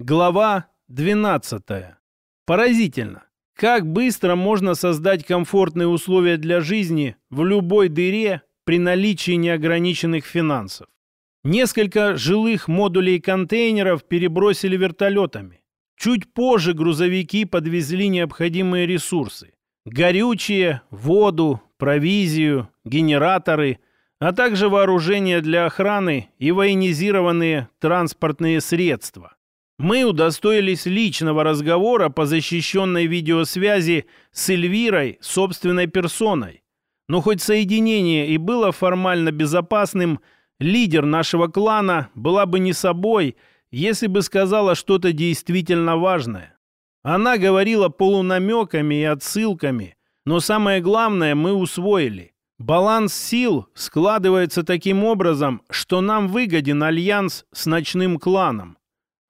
Глава 12. Поразительно, как быстро можно создать комфортные условия для жизни в любой дыре при наличии неограниченных финансов. Несколько жилых модулей контейнеров перебросили вертолетами. Чуть позже грузовики подвезли необходимые ресурсы. Горючее, воду, провизию, генераторы, а также вооружение для охраны и военизированные транспортные средства. Мы удостоились личного разговора по защищенной видеосвязи с Эльвирой собственной персоной. Но хоть соединение и было формально безопасным, лидер нашего клана была бы не собой, если бы сказала что-то действительно важное. Она говорила полунамеками и отсылками, но самое главное мы усвоили. Баланс сил складывается таким образом, что нам выгоден альянс с ночным кланом.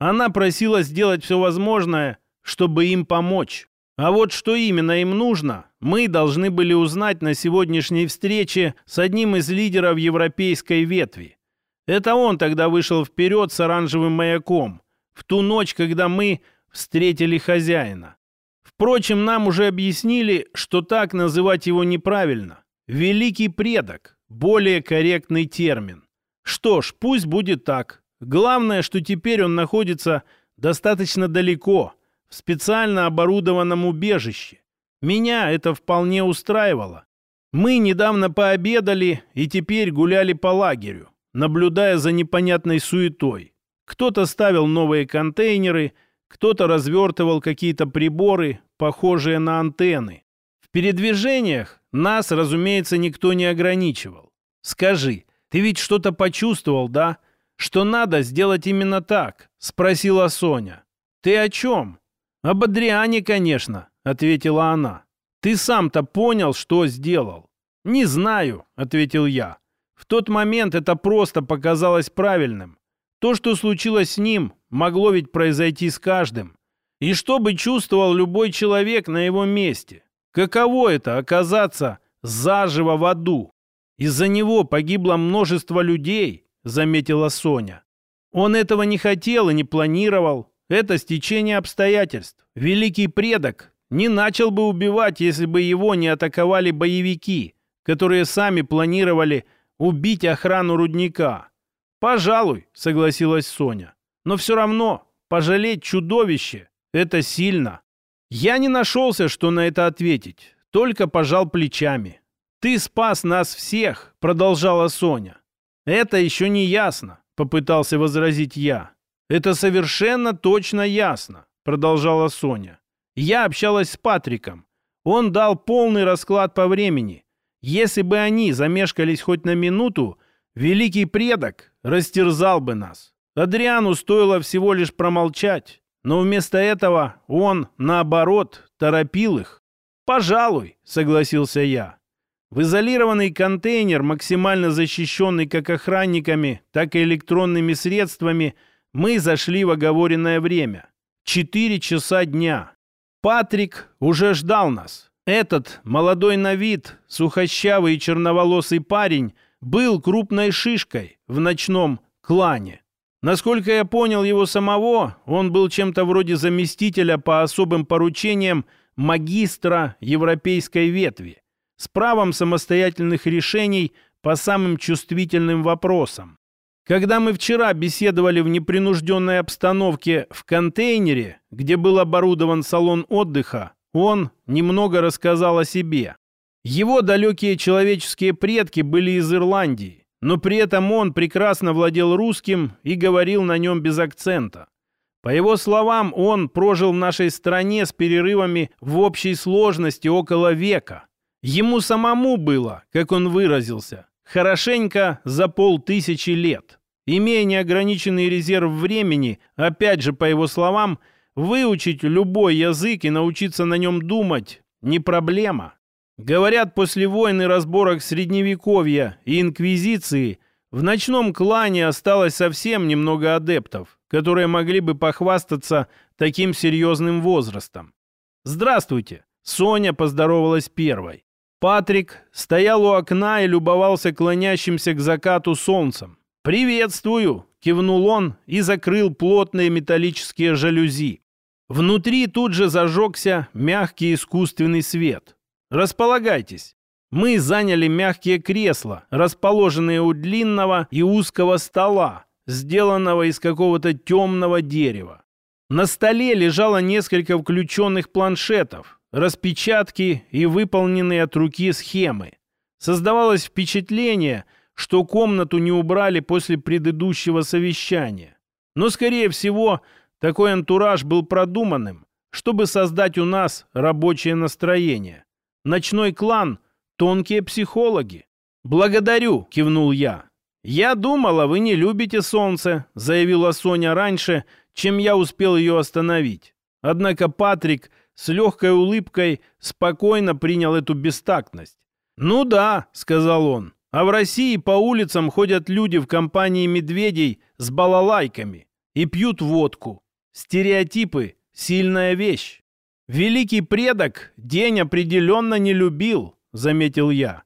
Она просила сделать все возможное, чтобы им помочь. А вот что именно им нужно, мы должны были узнать на сегодняшней встрече с одним из лидеров европейской ветви. Это он тогда вышел вперед с оранжевым маяком, в ту ночь, когда мы встретили хозяина. Впрочем, нам уже объяснили, что так называть его неправильно. Великий предок – более корректный термин. Что ж, пусть будет так. Главное, что теперь он находится достаточно далеко, в специально оборудованном убежище. Меня это вполне устраивало. Мы недавно пообедали и теперь гуляли по лагерю, наблюдая за непонятной суетой. Кто-то ставил новые контейнеры, кто-то развертывал какие-то приборы, похожие на антенны. В передвижениях нас, разумеется, никто не ограничивал. Скажи, ты ведь что-то почувствовал, да? Что надо сделать именно так?» — спросила Соня. «Ты о чем?» «Об Адриане, конечно», — ответила она. «Ты сам-то понял, что сделал?» «Не знаю», — ответил я. «В тот момент это просто показалось правильным. То, что случилось с ним, могло ведь произойти с каждым. И что бы чувствовал любой человек на его месте? Каково это — оказаться заживо в аду? Из-за него погибло множество людей, заметила Соня. Он этого не хотел и не планировал. Это стечение обстоятельств. Великий предок не начал бы убивать, если бы его не атаковали боевики, которые сами планировали убить охрану рудника. «Пожалуй», — согласилась Соня. «Но все равно пожалеть чудовище — это сильно». Я не нашелся, что на это ответить, только пожал плечами. «Ты спас нас всех», — продолжала Соня. «Это еще не ясно», — попытался возразить я. «Это совершенно точно ясно», — продолжала Соня. «Я общалась с Патриком. Он дал полный расклад по времени. Если бы они замешкались хоть на минуту, великий предок растерзал бы нас. Адриану стоило всего лишь промолчать, но вместо этого он, наоборот, торопил их. «Пожалуй», — согласился я. В изолированный контейнер, максимально защищенный как охранниками, так и электронными средствами, мы зашли в оговоренное время. Четыре часа дня. Патрик уже ждал нас. Этот молодой на вид, сухощавый и черноволосый парень был крупной шишкой в ночном клане. Насколько я понял его самого, он был чем-то вроде заместителя по особым поручениям магистра европейской ветви с правом самостоятельных решений по самым чувствительным вопросам. Когда мы вчера беседовали в непринужденной обстановке в контейнере, где был оборудован салон отдыха, он немного рассказал о себе. Его далекие человеческие предки были из Ирландии, но при этом он прекрасно владел русским и говорил на нем без акцента. По его словам, он прожил в нашей стране с перерывами в общей сложности около века – Ему самому было, как он выразился, хорошенько за полтысячи лет. Имея неограниченный резерв времени, опять же, по его словам, выучить любой язык и научиться на нем думать – не проблема. Говорят, после войн и разборок Средневековья и Инквизиции в ночном клане осталось совсем немного адептов, которые могли бы похвастаться таким серьезным возрастом. «Здравствуйте!» Соня поздоровалась первой. Патрик стоял у окна и любовался клонящимся к закату солнцем. «Приветствую!» — кивнул он и закрыл плотные металлические жалюзи. Внутри тут же зажегся мягкий искусственный свет. «Располагайтесь!» Мы заняли мягкие кресла, расположенные у длинного и узкого стола, сделанного из какого-то темного дерева. На столе лежало несколько включенных планшетов, распечатки и выполненные от руки схемы. Создавалось впечатление, что комнату не убрали после предыдущего совещания. Но, скорее всего, такой антураж был продуманным, чтобы создать у нас рабочее настроение. Ночной клан — тонкие психологи. «Благодарю», — кивнул я. «Я думала, вы не любите солнце», — заявила Соня раньше, чем я успел ее остановить. Однако Патрик с легкой улыбкой спокойно принял эту бестактность. «Ну да», — сказал он, — «а в России по улицам ходят люди в компании медведей с балалайками и пьют водку. Стереотипы — сильная вещь». «Великий предок день определенно не любил», — заметил я.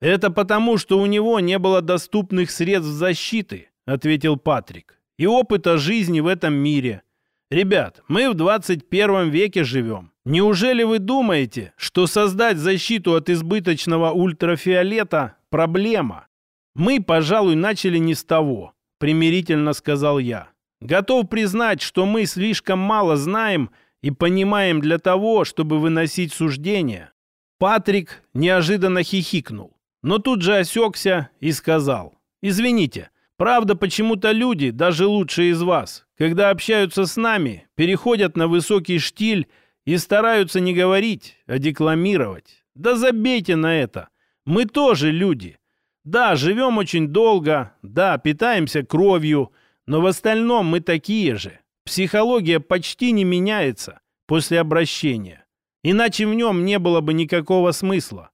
«Это потому, что у него не было доступных средств защиты», — ответил Патрик, «и опыта жизни в этом мире. Ребят, мы в 21 веке живем. Неужели вы думаете, что создать защиту от избыточного ультрафиолета – проблема? Мы, пожалуй, начали не с того, примирительно сказал я. Готов признать, что мы слишком мало знаем и понимаем для того, чтобы выносить суждения. Патрик неожиданно хихикнул, но тут же осекся и сказал. «Извините, Правда, почему-то люди, даже лучшие из вас, когда общаются с нами, переходят на высокий штиль и стараются не говорить, а декламировать. Да забейте на это. Мы тоже люди. Да, живем очень долго, да, питаемся кровью, но в остальном мы такие же. Психология почти не меняется после обращения. Иначе в нем не было бы никакого смысла.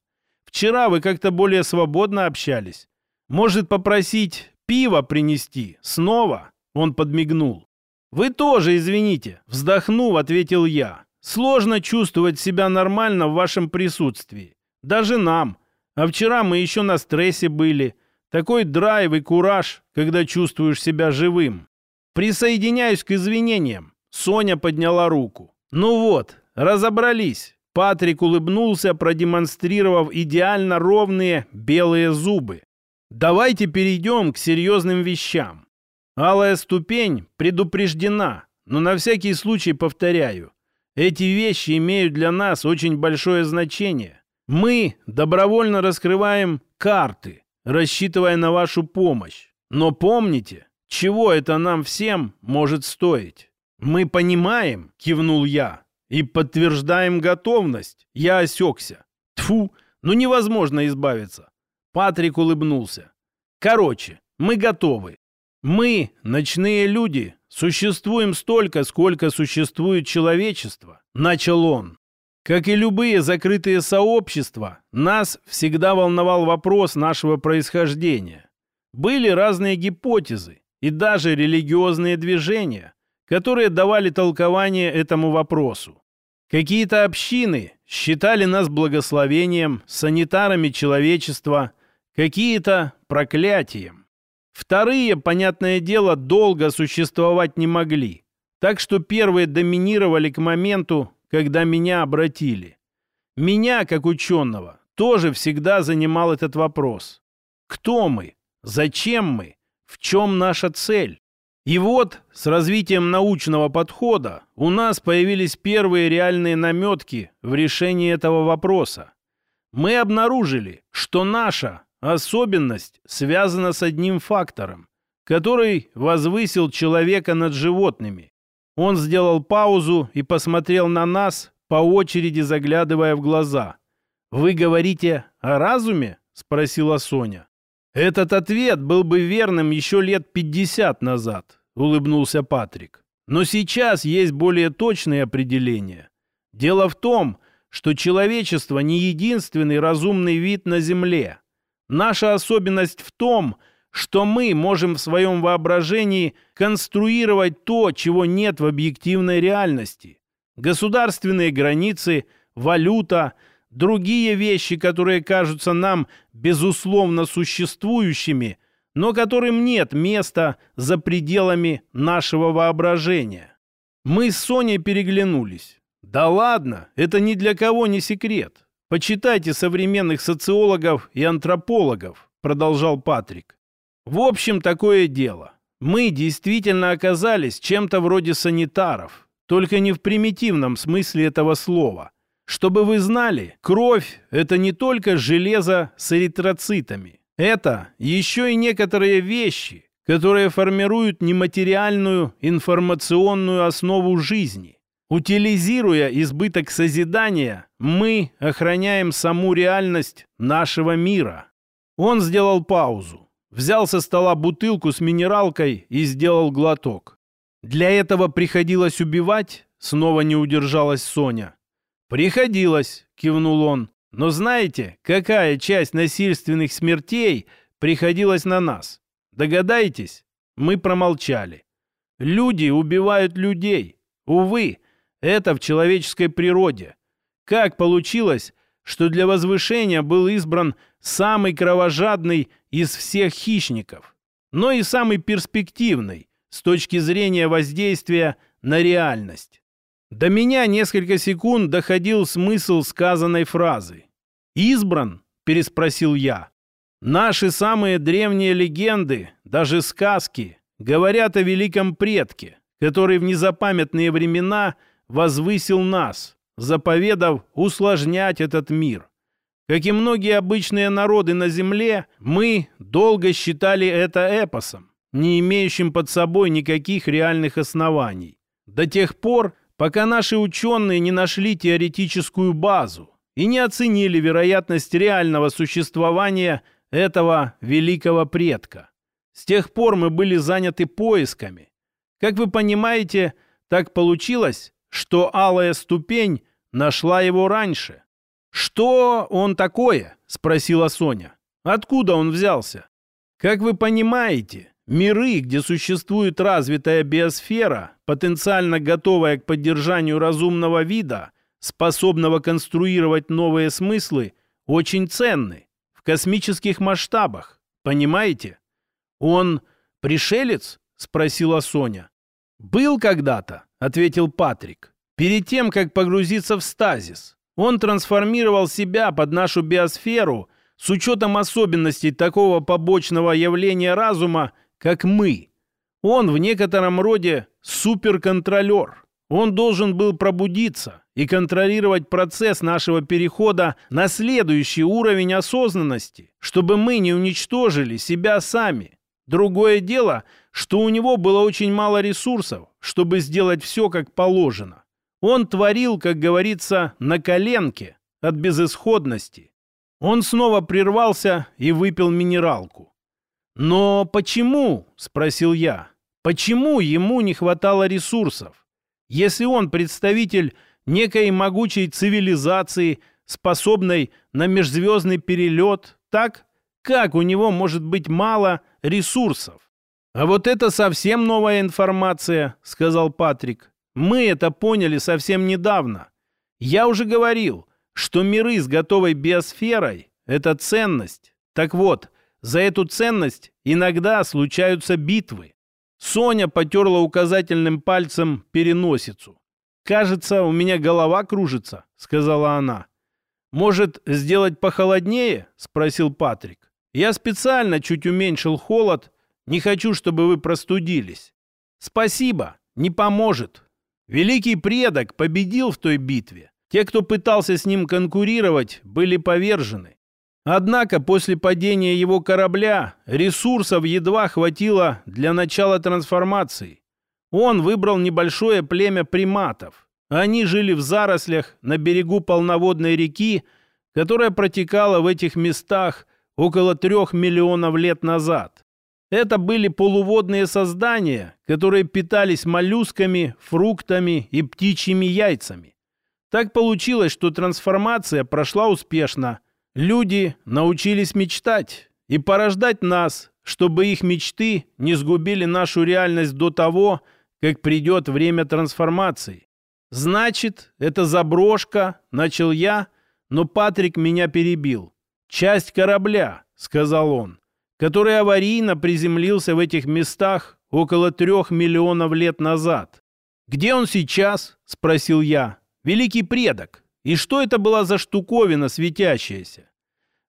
Вчера вы как-то более свободно общались. Может попросить пиво принести? Снова?» Он подмигнул. «Вы тоже, извините», — вздохнув, ответил я. «Сложно чувствовать себя нормально в вашем присутствии. Даже нам. А вчера мы еще на стрессе были. Такой драйв и кураж, когда чувствуешь себя живым. Присоединяюсь к извинениям». Соня подняла руку. «Ну вот, разобрались». Патрик улыбнулся, продемонстрировав идеально ровные белые зубы. Давайте перейдем к серьезным вещам. Алая ступень предупреждена, но на всякий случай повторяю. Эти вещи имеют для нас очень большое значение. Мы добровольно раскрываем карты, рассчитывая на вашу помощь. Но помните, чего это нам всем может стоить? Мы понимаем, кивнул я, и подтверждаем готовность. Я осекся. Тфу, ну невозможно избавиться. Патрик улыбнулся. «Короче, мы готовы. Мы, ночные люди, существуем столько, сколько существует человечество», — начал он. Как и любые закрытые сообщества, нас всегда волновал вопрос нашего происхождения. Были разные гипотезы и даже религиозные движения, которые давали толкование этому вопросу. Какие-то общины считали нас благословением, санитарами человечества, какие-то проклятием. Вторые, понятное дело, долго существовать не могли. Так что первые доминировали к моменту, когда меня обратили. Меня, как ученого, тоже всегда занимал этот вопрос. Кто мы? Зачем мы? В чем наша цель? И вот с развитием научного подхода у нас появились первые реальные наметки в решении этого вопроса. Мы обнаружили, что наша Особенность связана с одним фактором, который возвысил человека над животными. Он сделал паузу и посмотрел на нас, по очереди заглядывая в глаза. «Вы говорите о разуме?» — спросила Соня. «Этот ответ был бы верным еще лет пятьдесят назад», — улыбнулся Патрик. «Но сейчас есть более точные определения. Дело в том, что человечество не единственный разумный вид на Земле. Наша особенность в том, что мы можем в своем воображении конструировать то, чего нет в объективной реальности. Государственные границы, валюта, другие вещи, которые кажутся нам безусловно существующими, но которым нет места за пределами нашего воображения. Мы с Соней переглянулись. Да ладно, это ни для кого не секрет. Почитайте современных социологов и антропологов, продолжал Патрик. В общем, такое дело. Мы действительно оказались чем-то вроде санитаров, только не в примитивном смысле этого слова. Чтобы вы знали, кровь – это не только железо с эритроцитами. Это еще и некоторые вещи, которые формируют нематериальную информационную основу жизни. Утилизируя избыток созидания, мы охраняем саму реальность нашего мира. Он сделал паузу, взял со стола бутылку с минералкой и сделал глоток. Для этого приходилось убивать, снова не удержалась Соня. «Приходилось», — кивнул он. «Но знаете, какая часть насильственных смертей приходилась на нас? Догадайтесь?» Мы промолчали. «Люди убивают людей. Увы, это в человеческой природе. Как получилось, что для возвышения был избран самый кровожадный из всех хищников, но и самый перспективный с точки зрения воздействия на реальность? До меня несколько секунд доходил смысл сказанной фразы. «Избран?» – переспросил я. «Наши самые древние легенды, даже сказки, говорят о великом предке, который в незапамятные времена возвысил нас, заповедав усложнять этот мир. Как и многие обычные народы на Земле, мы долго считали это эпосом, не имеющим под собой никаких реальных оснований. До тех пор, пока наши ученые не нашли теоретическую базу и не оценили вероятность реального существования этого великого предка. С тех пор мы были заняты поисками. Как вы понимаете, так получилось, что алая ступень нашла его раньше. «Что он такое?» – спросила Соня. «Откуда он взялся?» «Как вы понимаете, Миры, где существует развитая биосфера, потенциально готовая к поддержанию разумного вида, способного конструировать новые смыслы, очень ценны в космических масштабах. Понимаете? Он пришелец? Спросила Соня. Был когда-то, ответил Патрик. Перед тем, как погрузиться в стазис, он трансформировал себя под нашу биосферу с учетом особенностей такого побочного явления разума, как мы. Он в некотором роде суперконтролер. Он должен был пробудиться и контролировать процесс нашего перехода на следующий уровень осознанности, чтобы мы не уничтожили себя сами. Другое дело, что у него было очень мало ресурсов, чтобы сделать все как положено. Он творил, как говорится, на коленке от безысходности. Он снова прервался и выпил минералку. «Но почему?» – спросил я. «Почему ему не хватало ресурсов? Если он представитель некой могучей цивилизации, способной на межзвездный перелет, так как у него может быть мало ресурсов?» «А вот это совсем новая информация», — сказал Патрик. «Мы это поняли совсем недавно. Я уже говорил, что миры с готовой биосферой — это ценность. Так вот, за эту ценность иногда случаются битвы. Соня потерла указательным пальцем переносицу. «Кажется, у меня голова кружится», — сказала она. «Может, сделать похолоднее?» — спросил Патрик. «Я специально чуть уменьшил холод. Не хочу, чтобы вы простудились». «Спасибо, не поможет. Великий предок победил в той битве. Те, кто пытался с ним конкурировать, были повержены. Однако после падения его корабля ресурсов едва хватило для начала трансформации. Он выбрал небольшое племя приматов. Они жили в зарослях на берегу полноводной реки, которая протекала в этих местах около трех миллионов лет назад. Это были полуводные создания, которые питались моллюсками, фруктами и птичьими яйцами. Так получилось, что трансформация прошла успешно – Люди научились мечтать и порождать нас, чтобы их мечты не сгубили нашу реальность до того, как придет время трансформации. Значит, это заброшка, начал я, но Патрик меня перебил. Часть корабля, сказал он. который аварийно приземлился в этих местах около трех миллионов лет назад. «Где он сейчас?» – спросил я. «Великий предок. И что это была за штуковина светящаяся?»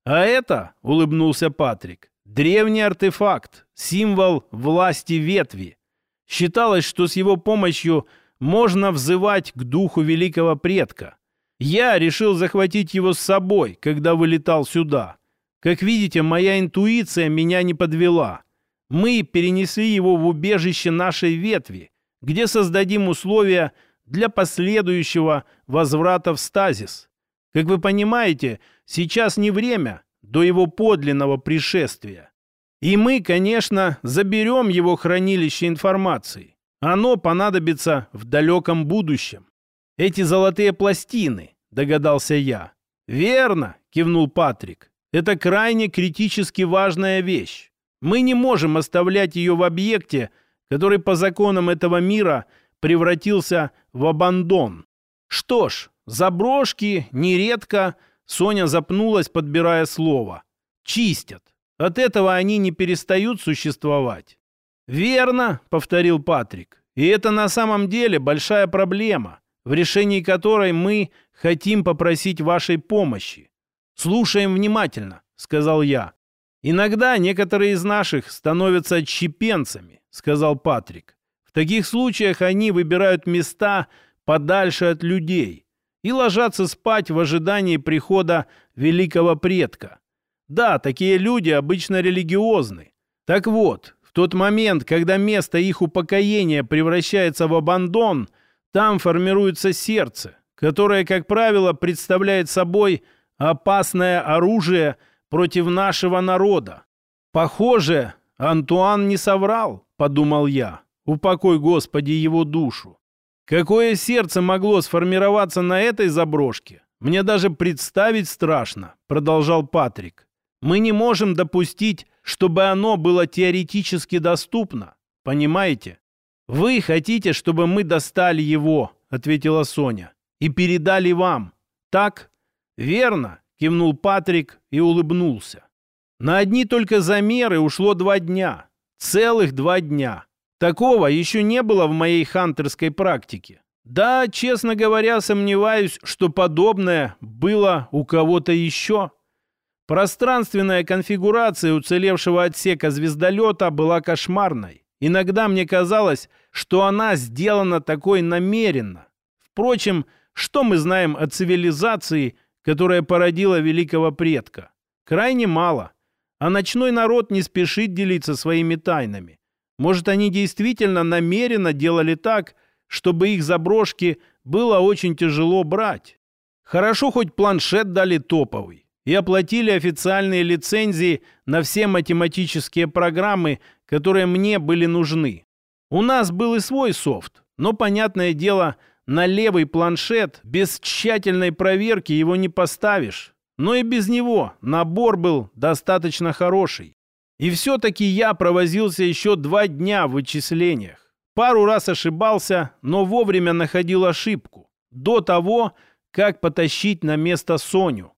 «А это», — улыбнулся Патрик, — «древний артефакт, символ власти ветви. Считалось, что с его помощью можно взывать к духу великого предка. Я решил захватить его с собой, когда вылетал сюда. Как видите, моя интуиция меня не подвела. Мы перенесли его в убежище нашей ветви, где создадим условия для последующего возврата в стазис. Как вы понимаете, сейчас не время до его подлинного пришествия. И мы, конечно, заберем его хранилище информации. Оно понадобится в далеком будущем. Эти золотые пластины, догадался я. Верно, кивнул Патрик. Это крайне критически важная вещь. Мы не можем оставлять ее в объекте, который по законам этого мира превратился в абандон. Что ж, заброшки нередко, Соня запнулась, подбирая слово, чистят. От этого они не перестают существовать. «Верно», — повторил Патрик. «И это на самом деле большая проблема, в решении которой мы хотим попросить вашей помощи. Слушаем внимательно», — сказал я. «Иногда некоторые из наших становятся отщепенцами», — сказал Патрик. «В таких случаях они выбирают места подальше от людей и ложатся спать в ожидании прихода великого предка. Да, такие люди обычно религиозны. Так вот, в тот момент, когда место их упокоения превращается в абандон, там формируется сердце, которое, как правило, представляет собой опасное оружие против нашего народа. Похоже, Антуан не соврал, подумал я. Упокой, Господи, его душу. Какое сердце могло сформироваться на этой заброшке? Мне даже представить страшно, продолжал Патрик. Мы не можем допустить, чтобы оно было теоретически доступно. Понимаете? Вы хотите, чтобы мы достали его, ответила Соня, и передали вам. Так? Верно, кивнул Патрик и улыбнулся. На одни только замеры ушло два дня. Целых два дня. Такого еще не было в моей хантерской практике. Да, честно говоря, сомневаюсь, что подобное было у кого-то еще. Пространственная конфигурация уцелевшего отсека звездолета была кошмарной. Иногда мне казалось, что она сделана такой намеренно. Впрочем, что мы знаем о цивилизации, которая породила великого предка? Крайне мало. А ночной народ не спешит делиться своими тайнами. Может, они действительно намеренно делали так, чтобы их заброшки было очень тяжело брать. Хорошо, хоть планшет дали топовый и оплатили официальные лицензии на все математические программы, которые мне были нужны. У нас был и свой софт, но, понятное дело, на левый планшет без тщательной проверки его не поставишь. Но и без него набор был достаточно хороший. И все-таки я провозился еще два дня в вычислениях. Пару раз ошибался, но вовремя находил ошибку. До того, как потащить на место Соню.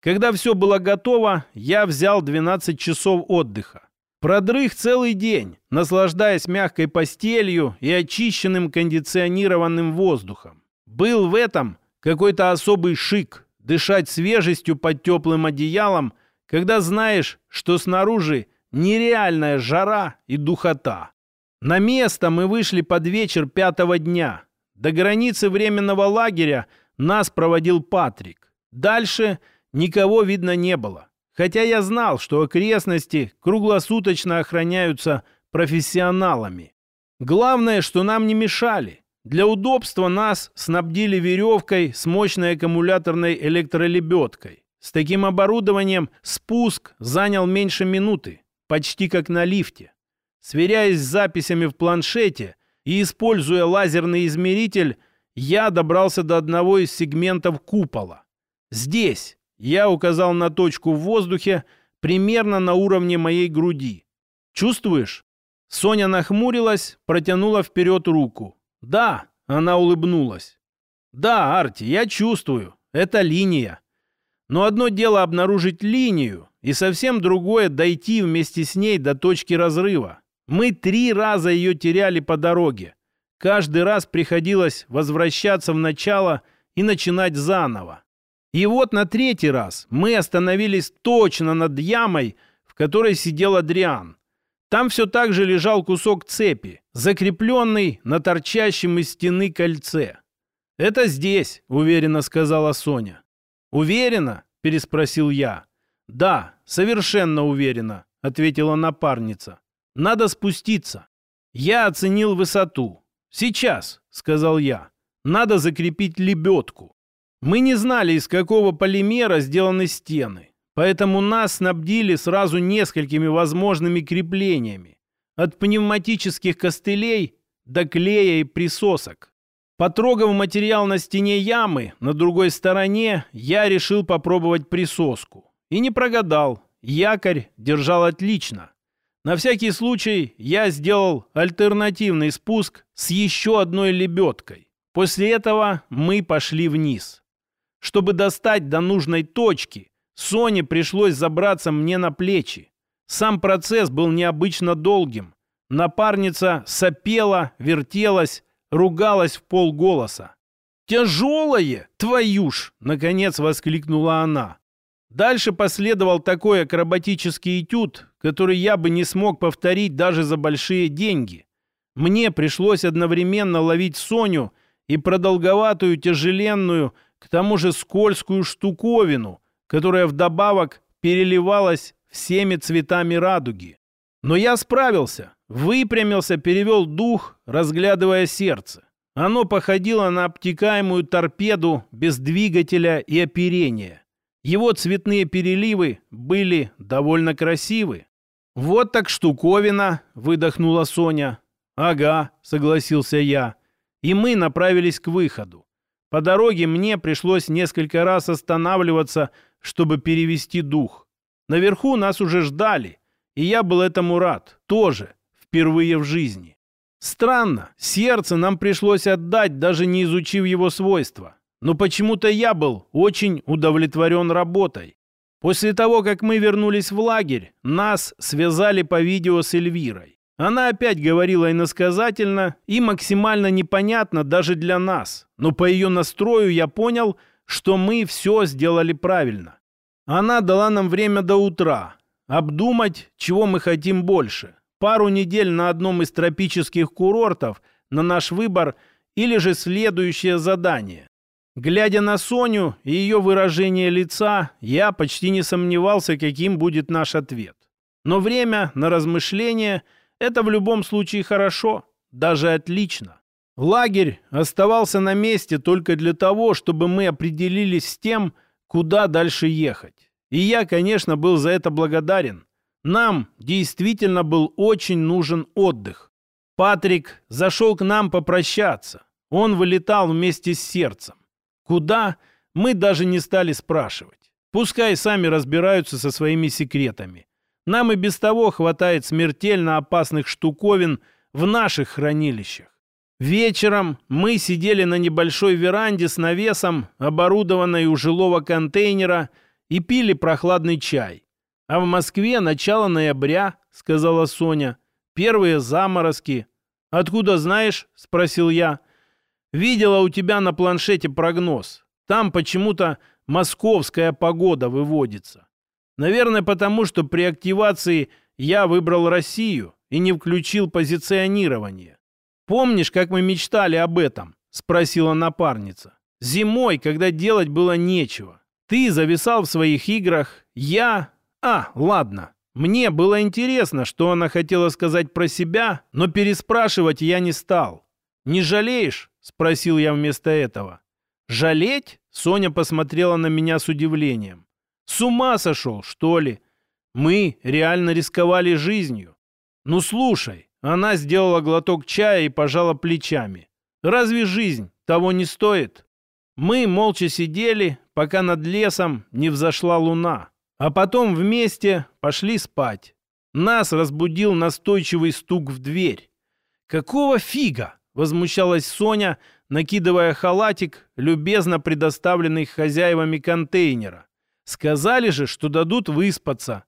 Когда все было готово, я взял 12 часов отдыха. Продрых целый день, наслаждаясь мягкой постелью и очищенным кондиционированным воздухом. Был в этом какой-то особый шик, дышать свежестью под теплым одеялом, когда знаешь, что снаружи нереальная жара и духота. На место мы вышли под вечер пятого дня. До границы временного лагеря нас проводил Патрик. Дальше – Никого видно не было. Хотя я знал, что окрестности круглосуточно охраняются профессионалами. Главное, что нам не мешали. Для удобства нас снабдили веревкой с мощной аккумуляторной электролебедкой. С таким оборудованием спуск занял меньше минуты, почти как на лифте. Сверяясь с записями в планшете и используя лазерный измеритель, я добрался до одного из сегментов купола. Здесь, я указал на точку в воздухе примерно на уровне моей груди. «Чувствуешь?» Соня нахмурилась, протянула вперед руку. «Да», — она улыбнулась. «Да, Арти, я чувствую. Это линия. Но одно дело обнаружить линию, и совсем другое дойти вместе с ней до точки разрыва. Мы три раза ее теряли по дороге. Каждый раз приходилось возвращаться в начало и начинать заново. И вот на третий раз мы остановились точно над ямой, в которой сидел Адриан. Там все так же лежал кусок цепи, закрепленный на торчащем из стены кольце. «Это здесь», — уверенно сказала Соня. «Уверена?» — переспросил я. «Да, совершенно уверена», — ответила напарница. «Надо спуститься». Я оценил высоту. «Сейчас», — сказал я. «Надо закрепить лебедку». Мы не знали, из какого полимера сделаны стены, поэтому нас снабдили сразу несколькими возможными креплениями. От пневматических костылей до клея и присосок. Потрогав материал на стене ямы, на другой стороне, я решил попробовать присоску. И не прогадал. Якорь держал отлично. На всякий случай я сделал альтернативный спуск с еще одной лебедкой. После этого мы пошли вниз. Чтобы достать до нужной точки, Соне пришлось забраться мне на плечи. Сам процесс был необычно долгим. Напарница сопела, вертелась, ругалась в полголоса. «Тяжелое, твою ж!» — наконец воскликнула она. Дальше последовал такой акробатический этюд, который я бы не смог повторить даже за большие деньги. Мне пришлось одновременно ловить Соню и продолговатую, тяжеленную, к тому же скользкую штуковину, которая вдобавок переливалась всеми цветами радуги. Но я справился, выпрямился, перевел дух, разглядывая сердце. Оно походило на обтекаемую торпеду без двигателя и оперения. Его цветные переливы были довольно красивы. «Вот так штуковина!» — выдохнула Соня. «Ага», — согласился я. И мы направились к выходу. По дороге мне пришлось несколько раз останавливаться, чтобы перевести дух. Наверху нас уже ждали, и я был этому рад, тоже, впервые в жизни. Странно, сердце нам пришлось отдать, даже не изучив его свойства. Но почему-то я был очень удовлетворен работой. После того, как мы вернулись в лагерь, нас связали по видео с Эльвирой. Она опять говорила иносказательно и максимально непонятно даже для нас. Но по ее настрою я понял, что мы все сделали правильно. Она дала нам время до утра. Обдумать, чего мы хотим больше. Пару недель на одном из тропических курортов на наш выбор или же следующее задание. Глядя на Соню и ее выражение лица, я почти не сомневался, каким будет наш ответ. Но время на размышление – это в любом случае хорошо, даже отлично. Лагерь оставался на месте только для того, чтобы мы определились с тем, куда дальше ехать. И я, конечно, был за это благодарен. Нам действительно был очень нужен отдых. Патрик зашел к нам попрощаться. Он вылетал вместе с сердцем. Куда? Мы даже не стали спрашивать. Пускай сами разбираются со своими секретами. Нам и без того хватает смертельно опасных штуковин в наших хранилищах. Вечером мы сидели на небольшой веранде с навесом, оборудованной у жилого контейнера, и пили прохладный чай. А в Москве начало ноября, сказала Соня. Первые заморозки. Откуда знаешь? спросил я. Видела у тебя на планшете прогноз. Там почему-то московская погода выводится. Наверное, потому что при активации я выбрал Россию и не включил позиционирование. Помнишь, как мы мечтали об этом? Спросила напарница. Зимой, когда делать было нечего. Ты зависал в своих играх, я... А, ладно. Мне было интересно, что она хотела сказать про себя, но переспрашивать я не стал. «Не жалеешь?» — спросил я вместо этого. «Жалеть?» — Соня посмотрела на меня с удивлением. «С ума сошел, что ли? Мы реально рисковали жизнью. Ну, слушай». Она сделала глоток чая и пожала плечами. «Разве жизнь того не стоит?» Мы молча сидели, пока над лесом не взошла луна, а потом вместе пошли спать. Нас разбудил настойчивый стук в дверь. «Какого фига?» — возмущалась Соня, накидывая халатик, любезно предоставленный хозяевами контейнера. Сказали же, что дадут выспаться.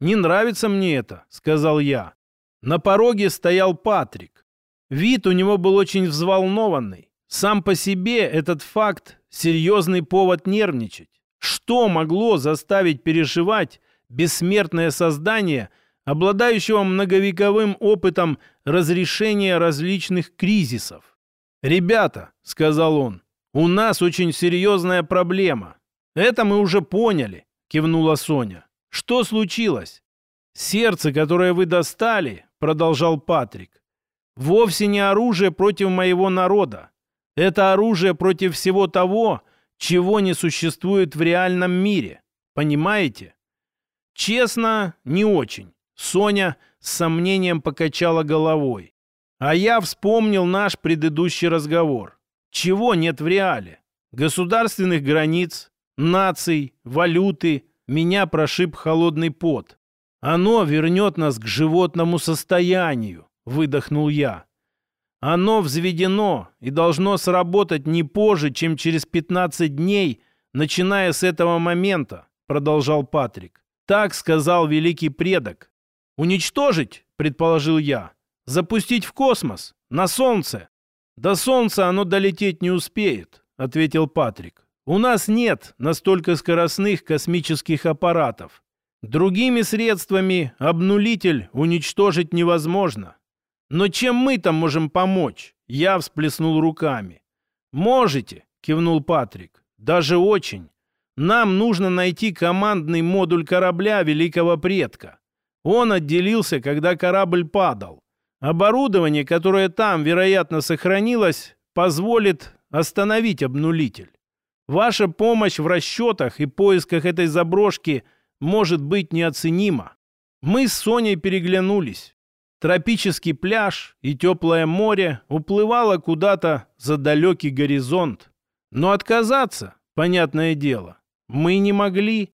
«Не нравится мне это», — сказал я. На пороге стоял Патрик. Вид у него был очень взволнованный. Сам по себе этот факт — серьезный повод нервничать. Что могло заставить переживать бессмертное создание, обладающего многовековым опытом разрешения различных кризисов? «Ребята», — сказал он, — «у нас очень серьезная проблема. Это мы уже поняли», — кивнула Соня. «Что случилось?» «Сердце, которое вы достали», — продолжал Патрик, — «вовсе не оружие против моего народа. Это оружие против всего того, чего не существует в реальном мире. Понимаете? Честно, не очень. Соня с сомнением покачала головой. А я вспомнил наш предыдущий разговор. Чего нет в реале? Государственных границ, наций, валюты. Меня прошиб холодный пот. Оно вернет нас к животному состоянию, выдохнул я. Оно взведено и должно сработать не позже, чем через 15 дней, начиная с этого момента, продолжал Патрик. Так сказал великий предок. Уничтожить, предположил я. Запустить в космос, на Солнце. До Солнца оно долететь не успеет, ответил Патрик. У нас нет настолько скоростных космических аппаратов. Другими средствами обнулитель уничтожить невозможно. Но чем мы там можем помочь? Я всплеснул руками. Можете, кивнул Патрик. Даже очень. Нам нужно найти командный модуль корабля Великого Предка. Он отделился, когда корабль падал. Оборудование, которое там, вероятно, сохранилось, позволит остановить обнулитель. Ваша помощь в расчетах и поисках этой заброшки может быть неоценима. Мы с Соней переглянулись. Тропический пляж и теплое море уплывало куда-то за далекий горизонт. Но отказаться, понятное дело, мы не могли.